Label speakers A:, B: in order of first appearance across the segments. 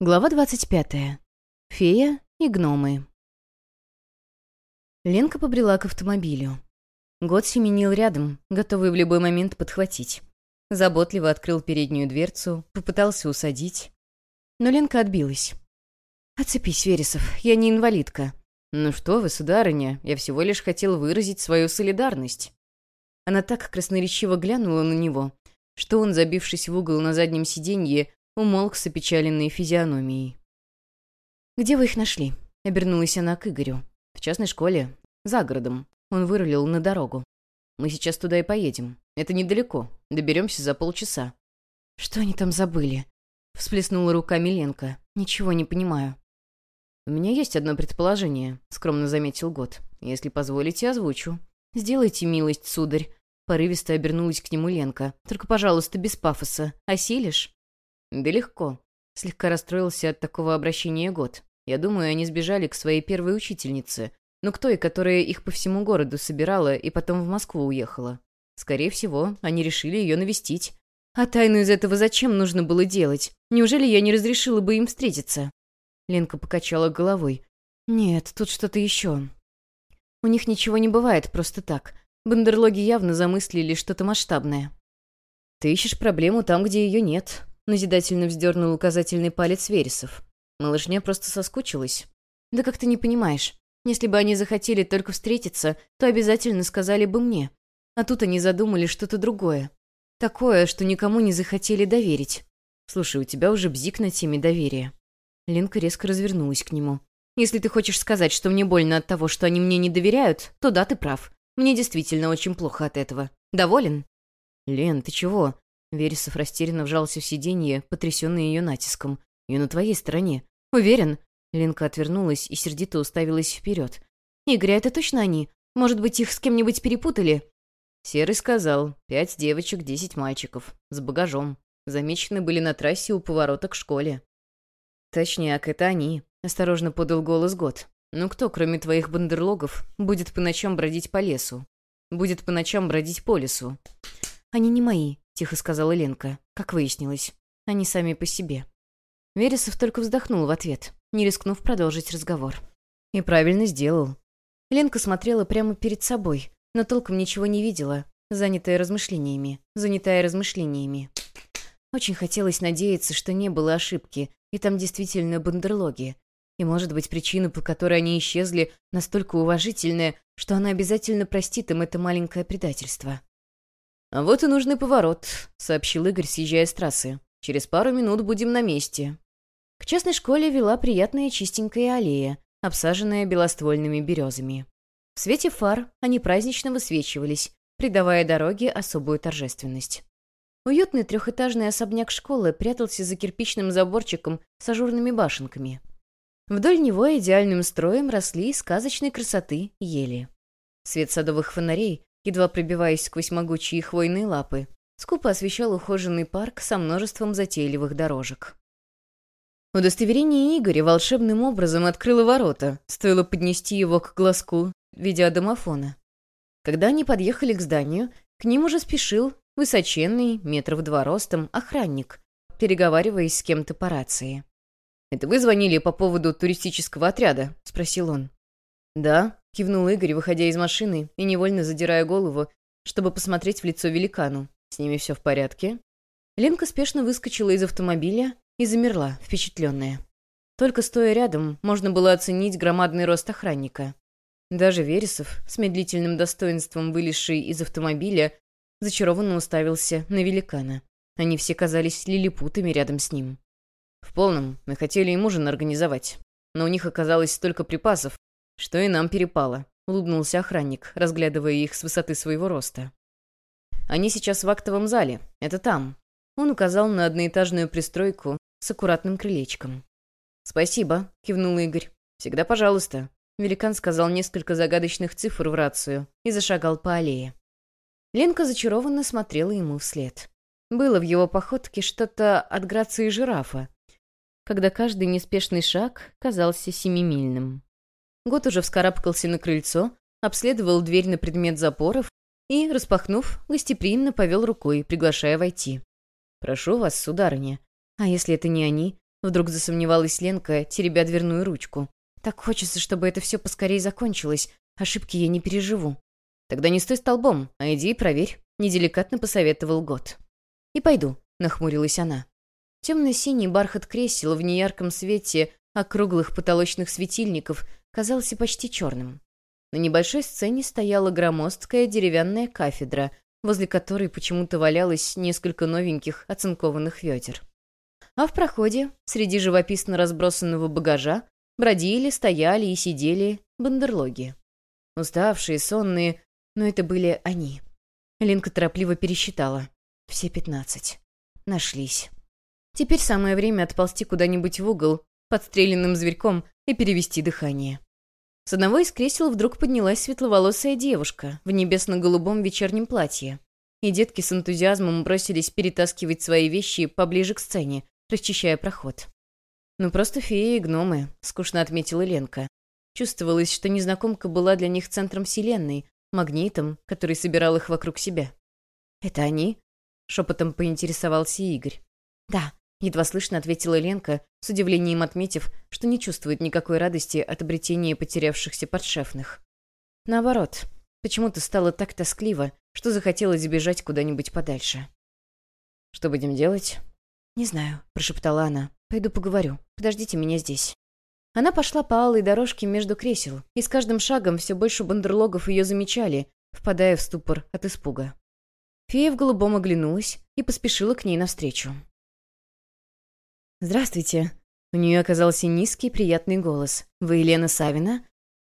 A: Глава 25. Фея и гномы. Ленка побрела к автомобилю. Год семенил рядом, готовый в любой момент подхватить. Заботливо открыл переднюю дверцу, попытался усадить. Но Ленка отбилась. «Отцепись, Вересов, я не инвалидка». «Ну что вы, сударыня, я всего лишь хотел выразить свою солидарность». Она так красноречиво глянула на него, что он, забившись в угол на заднем сиденье, умолк с опечаленной физиономией. «Где вы их нашли?» — обернулась она к Игорю. «В частной школе. За городом. Он вырулил на дорогу. Мы сейчас туда и поедем. Это недалеко. Доберемся за полчаса». «Что они там забыли?» — всплеснула руками Ленка. «Ничего не понимаю». «У меня есть одно предположение», — скромно заметил Год. «Если позволите, озвучу». «Сделайте милость, сударь». Порывисто обернулась к нему Ленка. «Только, пожалуйста, без пафоса. Осилишь?» «Да легко». Слегка расстроился от такого обращения год. Я думаю, они сбежали к своей первой учительнице. Ну, к той, которая их по всему городу собирала и потом в Москву уехала. Скорее всего, они решили ее навестить. А тайну из этого зачем нужно было делать? Неужели я не разрешила бы им встретиться? Ленка покачала головой. Нет, тут что-то еще. У них ничего не бывает просто так. Бандерлоги явно замыслили что-то масштабное. Ты ищешь проблему там, где ее нет. Назидательно вздернул указательный палец Вересов. Малышня просто соскучилась. «Да как ты не понимаешь? Если бы они захотели только встретиться, то обязательно сказали бы мне. А тут они задумали что-то другое. Такое, что никому не захотели доверить. Слушай, у тебя уже бзик на теме доверия». Ленка резко развернулась к нему. «Если ты хочешь сказать, что мне больно от того, что они мне не доверяют, то да, ты прав. Мне действительно очень плохо от этого. Доволен?» «Лен, ты чего?» Вересов растерянно вжался в сиденье, потрясенный ее натиском. «Я на твоей стороне. Уверен?» Ленка отвернулась и сердито уставилась вперед. «Игорь, это точно они? Может быть, их с кем-нибудь перепутали?» Серый сказал. «Пять девочек, десять мальчиков. С багажом. Замечены были на трассе у поворота к школе». «Точняк, это они», — осторожно подал голос Год. «Ну кто, кроме твоих бандерлогов, будет по ночам бродить по лесу? Будет по ночам бродить по лесу?» «Они не мои», тихо сказала Ленка. Как выяснилось, они сами по себе. Вересов только вздохнул в ответ, не рискнув продолжить разговор. И правильно сделал. Ленка смотрела прямо перед собой, но толком ничего не видела, занятая размышлениями, занятая размышлениями. Очень хотелось надеяться, что не было ошибки, и там действительно бандерлоги. И, может быть, причина, по которой они исчезли, настолько уважительная, что она обязательно простит им это маленькое предательство. «А вот и нужный поворот», — сообщил Игорь, съезжая с трассы. «Через пару минут будем на месте». К частной школе вела приятная чистенькая аллея, обсаженная белоствольными березами. В свете фар они празднично высвечивались, придавая дороге особую торжественность. Уютный трехэтажный особняк школы прятался за кирпичным заборчиком с ажурными башенками. Вдоль него идеальным строем росли сказочной красоты ели. Свет садовых фонарей едва пробиваясь сквозь могучие хвойные лапы, скупо освещал ухоженный парк со множеством затейливых дорожек. Удостоверение Игоря волшебным образом открыло ворота, стоило поднести его к глазку видеодомофона. Когда они подъехали к зданию, к ним уже спешил высоченный, метров два ростом, охранник, переговариваясь с кем-то по рации. «Это вы звонили по поводу туристического отряда?» — спросил он. «Да», — кивнул Игорь, выходя из машины и невольно задирая голову, чтобы посмотреть в лицо великану. «С ними все в порядке?» Ленка спешно выскочила из автомобиля и замерла, впечатленная. Только стоя рядом, можно было оценить громадный рост охранника. Даже Вересов, с медлительным достоинством вылезший из автомобиля, зачарованно уставился на великана. Они все казались лилипутами рядом с ним. «В полном, мы хотели им ужин организовать, но у них оказалось столько припасов, «Что и нам перепало», — улыбнулся охранник, разглядывая их с высоты своего роста. «Они сейчас в актовом зале. Это там». Он указал на одноэтажную пристройку с аккуратным крылечком. «Спасибо», — кивнул Игорь. «Всегда пожалуйста». Великан сказал несколько загадочных цифр в рацию и зашагал по аллее. Ленка зачарованно смотрела ему вслед. Было в его походке что-то от грации жирафа, когда каждый неспешный шаг казался семимильным. Год уже вскарабкался на крыльцо, обследовал дверь на предмет запоров и, распахнув, гостеприимно повел рукой, приглашая войти. «Прошу вас, сударыня. А если это не они?» Вдруг засомневалась Ленка, теребя дверную ручку. «Так хочется, чтобы это все поскорее закончилось. Ошибки я не переживу». «Тогда не стой столбом, а иди и проверь», — неделикатно посоветовал Год. «И пойду», — нахмурилась она. Темно-синий бархат кресел в неярком свете округлых потолочных светильников казался почти черным. На небольшой сцене стояла громоздкая деревянная кафедра, возле которой почему-то валялось несколько новеньких оцинкованных ведер. А в проходе, среди живописно разбросанного багажа, бродили, стояли и сидели бандерлоги. Уставшие, сонные, но это были они. Ленка торопливо пересчитала. Все пятнадцать. Нашлись. Теперь самое время отползти куда-нибудь в угол, подстреленным зверьком, и перевести дыхание. С одного из кресел вдруг поднялась светловолосая девушка в небесно-голубом вечернем платье. И детки с энтузиазмом бросились перетаскивать свои вещи поближе к сцене, расчищая проход. «Ну просто феи и гномы», — скучно отметила Ленка. Чувствовалось, что незнакомка была для них центром вселенной, магнитом, который собирал их вокруг себя. «Это они?» — шепотом поинтересовался Игорь. «Да», Едва слышно ответила Ленка, с удивлением отметив, что не чувствует никакой радости от обретения потерявшихся подшефных. Наоборот, почему-то стало так тоскливо, что захотелось бежать куда-нибудь подальше. «Что будем делать?» «Не знаю», — прошептала она. «Пойду поговорю. Подождите меня здесь». Она пошла по алой дорожке между кресел, и с каждым шагом все больше бандерлогов ее замечали, впадая в ступор от испуга. Фея в голубом оглянулась и поспешила к ней навстречу. «Здравствуйте». У нее оказался низкий, приятный голос. «Вы Елена Савина?»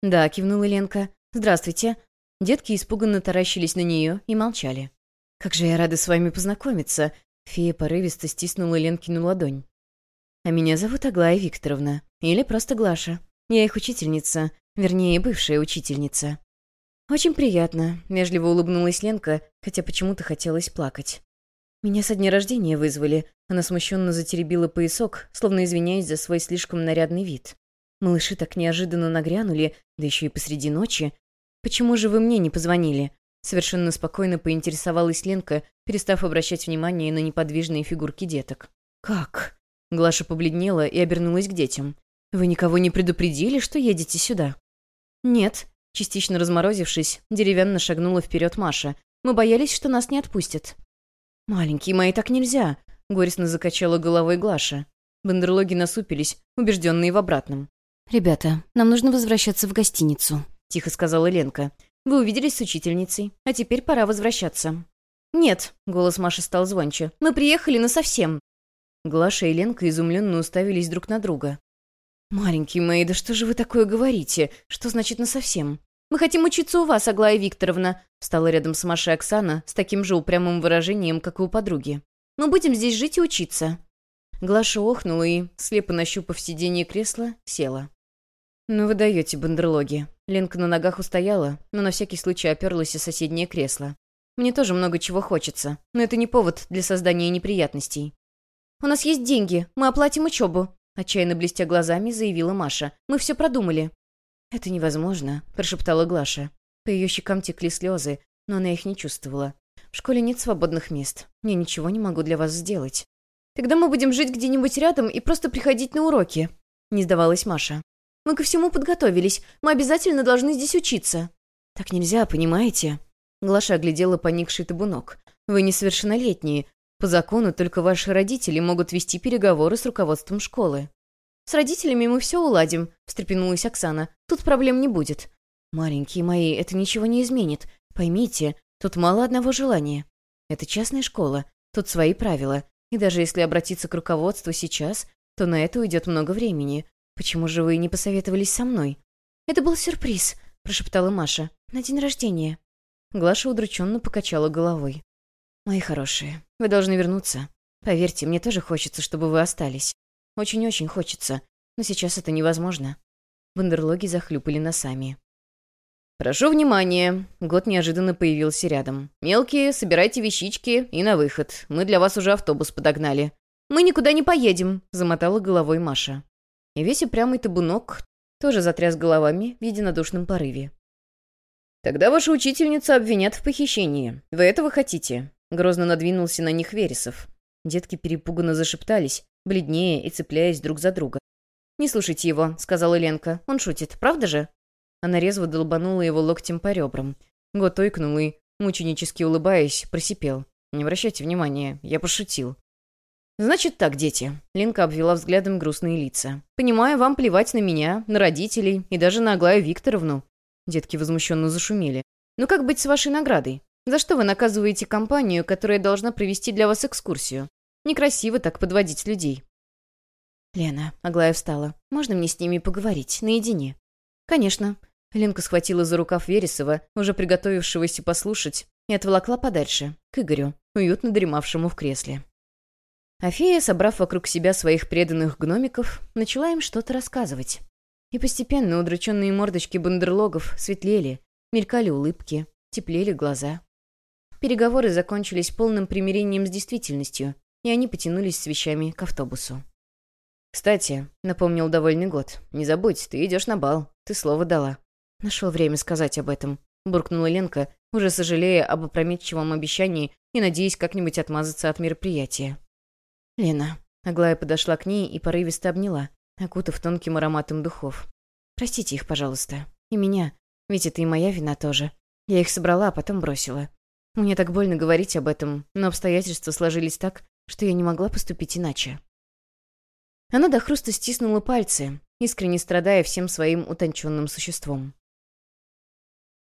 A: «Да», — кивнула Ленка. «Здравствуйте». Детки испуганно таращились на нее и молчали. «Как же я рада с вами познакомиться!» Фея порывисто стиснула Ленкину ладонь. «А меня зовут Аглая Викторовна. Или просто Глаша. Я их учительница. Вернее, бывшая учительница». «Очень приятно», — вежливо улыбнулась Ленка, хотя почему-то хотелось плакать. «Меня со дня рождения вызвали». Она смущенно затеребила поясок, словно извиняясь за свой слишком нарядный вид. «Малыши так неожиданно нагрянули, да еще и посреди ночи. Почему же вы мне не позвонили?» Совершенно спокойно поинтересовалась Ленка, перестав обращать внимание на неподвижные фигурки деток. «Как?» Глаша побледнела и обернулась к детям. «Вы никого не предупредили, что едете сюда?» «Нет», частично разморозившись, деревянно шагнула вперед Маша. «Мы боялись, что нас не отпустят». «Маленькие мои, так нельзя!» — горестно закачала головой Глаша. Бандерлоги насупились, убежденные в обратном. «Ребята, нам нужно возвращаться в гостиницу», — тихо сказала Ленка. «Вы увиделись с учительницей, а теперь пора возвращаться». «Нет», — голос Маши стал звонче, — «мы приехали насовсем». Глаша и Ленка изумленно уставились друг на друга. «Маленькие мои, да что же вы такое говорите? Что значит насовсем?» «Мы хотим учиться у вас, Аглая Викторовна», — встала рядом с Машей Оксана с таким же упрямым выражением, как и у подруги. «Мы будем здесь жить и учиться». Глаша охнула и, слепо нащупав сиденье кресла, села. «Ну вы даете, бандерлоги». Ленка на ногах устояла, но на всякий случай оперлась о соседнее кресло. «Мне тоже много чего хочется, но это не повод для создания неприятностей». «У нас есть деньги, мы оплатим учебу», — отчаянно блестя глазами заявила Маша. «Мы все продумали». «Это невозможно», — прошептала Глаша. По ее щекам текли слезы, но она их не чувствовала. «В школе нет свободных мест. Я ничего не могу для вас сделать». «Тогда мы будем жить где-нибудь рядом и просто приходить на уроки», — не сдавалась Маша. «Мы ко всему подготовились. Мы обязательно должны здесь учиться». «Так нельзя, понимаете?» Глаша оглядела поникший табунок. «Вы несовершеннолетние. По закону только ваши родители могут вести переговоры с руководством школы». «С родителями мы все уладим», — встрепенулась Оксана. «Тут проблем не будет». «Маленькие мои, это ничего не изменит. Поймите, тут мало одного желания. Это частная школа, тут свои правила. И даже если обратиться к руководству сейчас, то на это уйдет много времени. Почему же вы не посоветовались со мной?» «Это был сюрприз», — прошептала Маша. «На день рождения». Глаша удрученно покачала головой. «Мои хорошие, вы должны вернуться. Поверьте, мне тоже хочется, чтобы вы остались. Очень-очень хочется, но сейчас это невозможно. Бандерлоги захлюпали носами. «Прошу внимания!» Год неожиданно появился рядом. «Мелкие, собирайте вещички и на выход. Мы для вас уже автобус подогнали». «Мы никуда не поедем!» — замотала головой Маша. И весь упрямый табунок тоже затряс головами в единодушном порыве. «Тогда ваша учительница обвинят в похищении. Вы этого хотите?» Грозно надвинулся на них Вересов. Детки перепуганно зашептались, бледнее и цепляясь друг за друга. «Не слушайте его», — сказала Ленка. «Он шутит, правда же?» Она резво долбанула его локтем по ребрам. Гот ойкнул и, мученически улыбаясь, просипел. «Не обращайте внимания, я пошутил». «Значит так, дети», — Ленка обвела взглядом грустные лица. «Понимаю, вам плевать на меня, на родителей и даже на Аглаю Викторовну». Детки возмущенно зашумели. «Ну как быть с вашей наградой? За что вы наказываете компанию, которая должна провести для вас экскурсию? Некрасиво так подводить людей». «Лена», — Аглая встала, — «можно мне с ними поговорить, наедине?» «Конечно». Ленка схватила за рукав Вересова, уже приготовившегося послушать, и отволокла подальше, к Игорю, уютно дремавшему в кресле. А собрав вокруг себя своих преданных гномиков, начала им что-то рассказывать. И постепенно удрученные мордочки бандерлогов светлели, мелькали улыбки, теплели глаза. Переговоры закончились полным примирением с действительностью, и они потянулись с вещами к автобусу. «Кстати», — напомнил довольный год, — «не забудь, ты идешь на бал, ты слово дала». Нашел время сказать об этом, буркнула Ленка, уже сожалея об опрометчивом обещании и надеясь как-нибудь отмазаться от мероприятия. «Лена». Аглая подошла к ней и порывисто обняла, окутав тонким ароматом духов. «Простите их, пожалуйста. И меня. Ведь это и моя вина тоже. Я их собрала, а потом бросила. Мне так больно говорить об этом, но обстоятельства сложились так, что я не могла поступить иначе». Она до хруста стиснула пальцы, искренне страдая всем своим утонченным существом.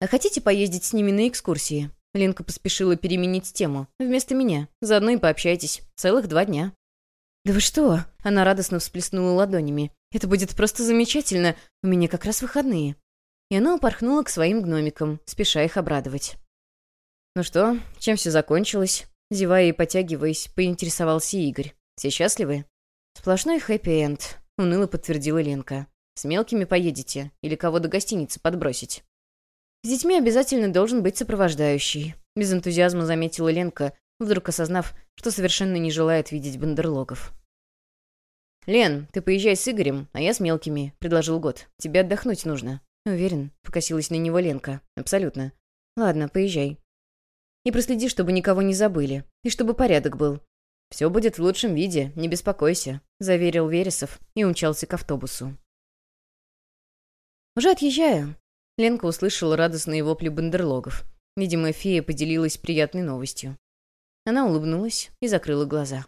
A: «А хотите поездить с ними на экскурсии?» Ленка поспешила переменить тему. «Вместо меня. Заодно и пообщайтесь. Целых два дня». «Да вы что?» Она радостно всплеснула ладонями. «Это будет просто замечательно. У меня как раз выходные». И она упорхнула к своим гномикам, спеша их обрадовать. «Ну что, чем все закончилось?» Зевая и потягиваясь, поинтересовался Игорь. «Все счастливы?» «Сплошной хэппи-энд», — уныло подтвердила Ленка. «С мелкими поедете? Или кого до гостиницы подбросить?» «С детьми обязательно должен быть сопровождающий», — без энтузиазма заметила Ленка, вдруг осознав, что совершенно не желает видеть бандерлогов. «Лен, ты поезжай с Игорем, а я с мелкими», — предложил Год. «Тебе отдохнуть нужно». «Уверен», — покосилась на него Ленка. «Абсолютно». «Ладно, поезжай. И проследи, чтобы никого не забыли. И чтобы порядок был». «Все будет в лучшем виде, не беспокойся», — заверил Вересов и умчался к автобусу. Уже отъезжая, Ленка услышала радостные вопли бандерлогов. Видимо, фея поделилась приятной новостью. Она улыбнулась и закрыла глаза.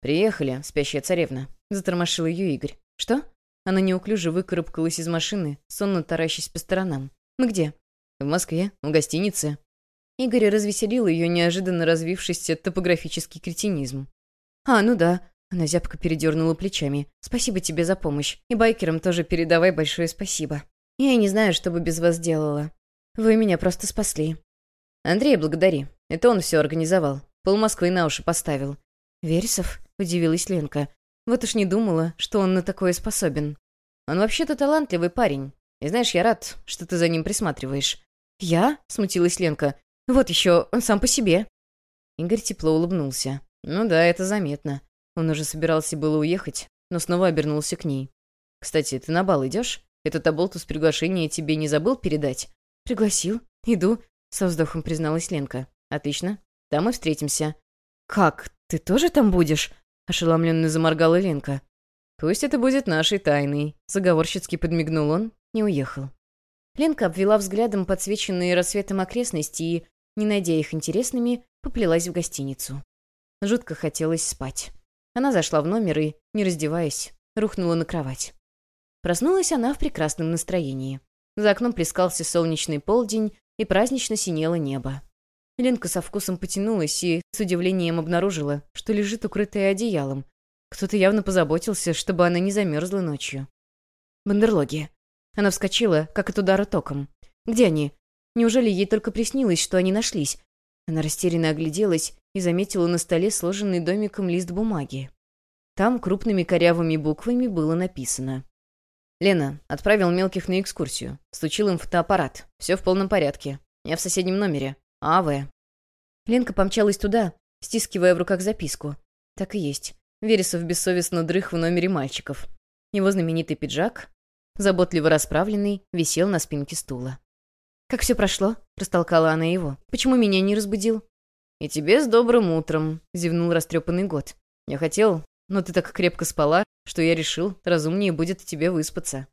A: «Приехали, спящая царевна», — затормошил ее Игорь. «Что?» Она неуклюже выкарабкалась из машины, сонно таращась по сторонам. «Мы где?» «В Москве, в гостинице». Игорь развеселил ее неожиданно развившийся топографический кретинизм. «А, ну да». Она зябко передернула плечами. «Спасибо тебе за помощь. И байкерам тоже передавай большое спасибо». Я не знаю, что бы без вас делала. Вы меня просто спасли. Андрей, благодари. Это он все организовал. Пол Москвы на уши поставил. Вересов? Удивилась Ленка. Вот уж не думала, что он на такое способен. Он вообще-то талантливый парень. И знаешь, я рад, что ты за ним присматриваешь. Я? Смутилась Ленка. Вот еще, он сам по себе. Игорь тепло улыбнулся. Ну да, это заметно. Он уже собирался было уехать, но снова обернулся к ней. «Кстати, ты на бал идешь? Этот оболтус приглашение тебе не забыл передать?» «Пригласил. Иду», — со вздохом призналась Ленка. «Отлично. Там и встретимся». «Как? Ты тоже там будешь?» — ошеломленно заморгала Ленка. «Пусть это будет нашей тайной», — заговорщицки подмигнул он и уехал. Ленка обвела взглядом подсвеченные рассветом окрестности и, не найдя их интересными, поплелась в гостиницу. Жутко хотелось спать. Она зашла в номер и, не раздеваясь, рухнула на кровать. Проснулась она в прекрасном настроении. За окном плескался солнечный полдень, и празднично синело небо. Ленка со вкусом потянулась и с удивлением обнаружила, что лежит укрытая одеялом. Кто-то явно позаботился, чтобы она не замерзла ночью. Бандерлоги. Она вскочила, как от удара током. Где они? Неужели ей только приснилось, что они нашлись? Она растерянно огляделась и заметила на столе сложенный домиком лист бумаги. Там крупными корявыми буквами было написано «Лена, отправил мелких на экскурсию. Стучил им фотоаппарат. Все в полном порядке. Я в соседнем номере. АВ». Ленка помчалась туда, стискивая в руках записку. Так и есть. Вересов бессовестно дрых в номере мальчиков. Его знаменитый пиджак, заботливо расправленный, висел на спинке стула. «Как все прошло?» — растолкала она его. «Почему меня не разбудил?» «И тебе с добрым утром», — зевнул растрепанный год. «Я хотел, но ты так крепко спала, что я решил, разумнее будет тебе выспаться.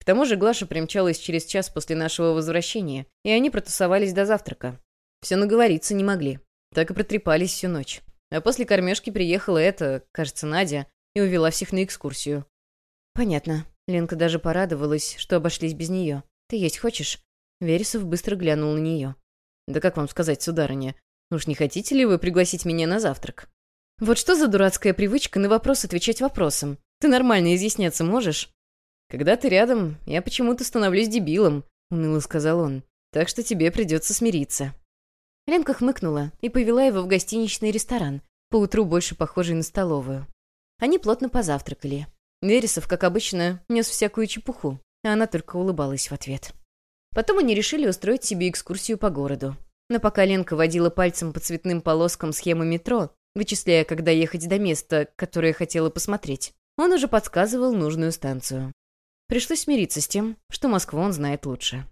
A: К тому же Глаша примчалась через час после нашего возвращения, и они протусовались до завтрака. Все наговориться не могли. Так и протрепались всю ночь. А после кормежки приехала эта, кажется, Надя, и увела всех на экскурсию. «Понятно». Ленка даже порадовалась, что обошлись без нее. «Ты есть хочешь?» Вересов быстро глянул на нее. «Да как вам сказать, сударыня? Уж не хотите ли вы пригласить меня на завтрак?» «Вот что за дурацкая привычка на вопрос отвечать вопросом? Ты нормально изъясняться можешь?» «Когда ты рядом, я почему-то становлюсь дебилом», — уныло сказал он. «Так что тебе придется смириться». Ленка хмыкнула и повела его в гостиничный ресторан, поутру больше похожий на столовую. Они плотно позавтракали. Вересов, как обычно, нес всякую чепуху, а она только улыбалась в ответ. Потом они решили устроить себе экскурсию по городу. Но пока Ленка водила пальцем по цветным полоскам схемы метро, вычисляя, когда ехать до места, которое хотела посмотреть, он уже подсказывал нужную станцию. Пришлось смириться с тем, что Москву он знает лучше.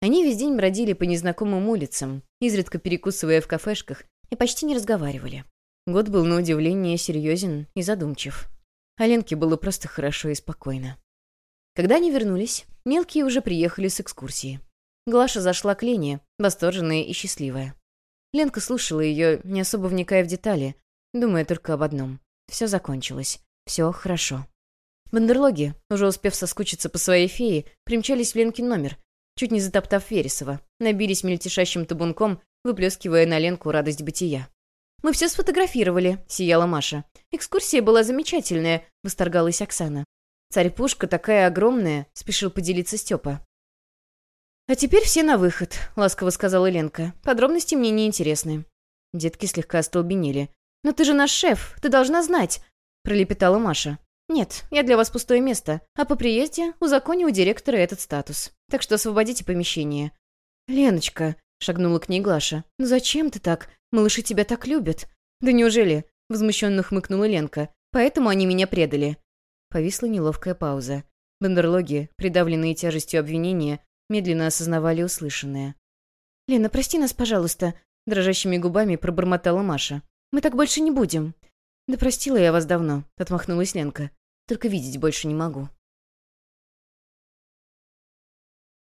A: Они весь день бродили по незнакомым улицам, изредка перекусывая в кафешках, и почти не разговаривали. Год был на удивление серьезен и задумчив. А Ленке было просто хорошо и спокойно. Когда они вернулись, мелкие уже приехали с экскурсии. Глаша зашла к Лене, восторженная и счастливая. Ленка слушала ее, не особо вникая в детали, думая только об одном. Все закончилось. Все хорошо. Бандерлоги, уже успев соскучиться по своей фее, примчались в Ленкин номер, чуть не затоптав Вересова, набились мельтешащим табунком, выплескивая на Ленку радость бытия. «Мы все сфотографировали», — сияла Маша. «Экскурсия была замечательная», — восторгалась Оксана. «Царь-пушка такая огромная», — спешил поделиться Степа. «А теперь все на выход», — ласково сказала Ленка. «Подробности мне не интересны». Детки слегка остолбенели. «Но ты же наш шеф, ты должна знать», — пролепетала Маша. «Нет, я для вас пустое место, а по приезде узаконю у директора этот статус. Так что освободите помещение». «Леночка», — шагнула к ней Глаша, — «ну зачем ты так? Малыши тебя так любят». «Да неужели?» — возмущенно хмыкнула Ленка. «Поэтому они меня предали». Повисла неловкая пауза. Бандерлоги, придавленные тяжестью обвинения, медленно осознавали услышанное. «Лена, прости нас, пожалуйста», — дрожащими губами пробормотала Маша. «Мы так больше не будем». «Да простила я вас давно», — отмахнулась Ленка. «Только видеть больше не могу».